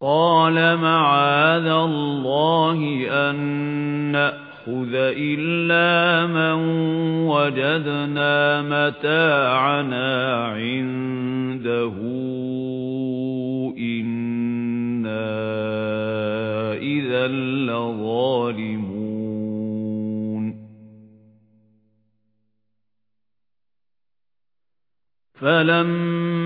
قال معاذ الله أن نأخذ إلا من وجدنا متاعنا عنده إنا إذا لظالمون فلما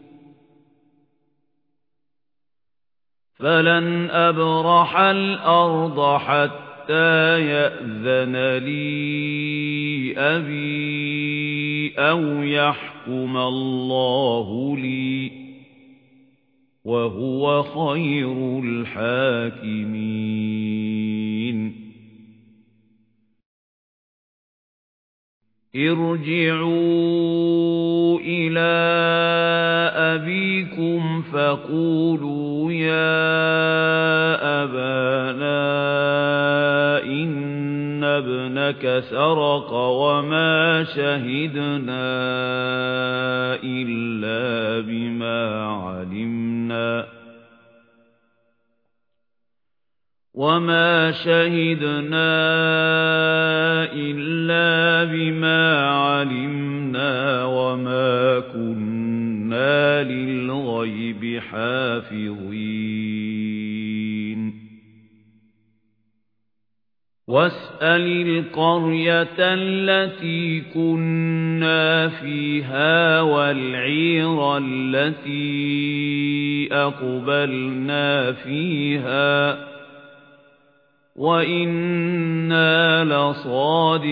فلن أبرح الأرض حتى يَأْذَنَ لِي أَبِي أَوْ يَحْكُمَ اللَّهُ لِي وَهُوَ خَيْرُ الْحَاكِمِينَ. ارْجِعُوا إِلَى أَبِيكُمْ فَقُولُوا يَا أَبَانَا إِنَّ ابْنَكَ سَرَقَ وَمَا شَهِدْنَا إِلَّا بِمَا عَلِمْنَا وَمَا شَهِدْنَا إِلَّا بِمَا لِلْغَيْبِ حَافِظِينَ وَاسْأَلِ الْقَرْيَةَ الَّتِي كُنَّا فِيهَا وَالْعِيرَ الَّتِي أَقْبَلْنَا فِيهَا. وَإِنَّا لَصَادِقُونَ.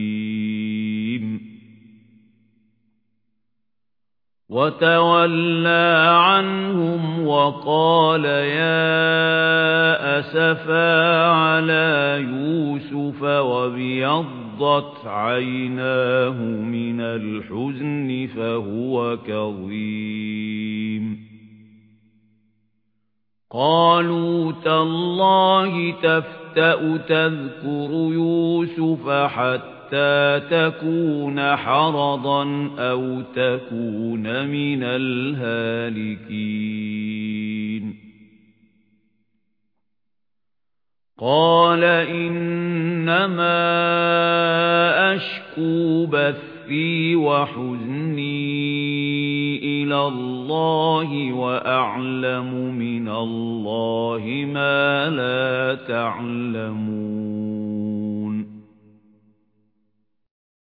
وَتَوَلَّى عَنْهُمْ وَقَالَ يَا أَسَفَا عَلَى يُوسُفَ وَابْيَضَّتْ عَيْنَاهُ مِنَ الْحُزْنِ فَهُوَ كَظِيمٌ. قالوا تالله تفتأ تذكر يوسف حتى تكون حرضا أو تكون من الهالكين. قال إنما أشكو بثي وحزني إِلَى اللَّهِ وَأَعْلَمُ مِنَ اللَّهِ مَا لَا تَعْلَمُونَ.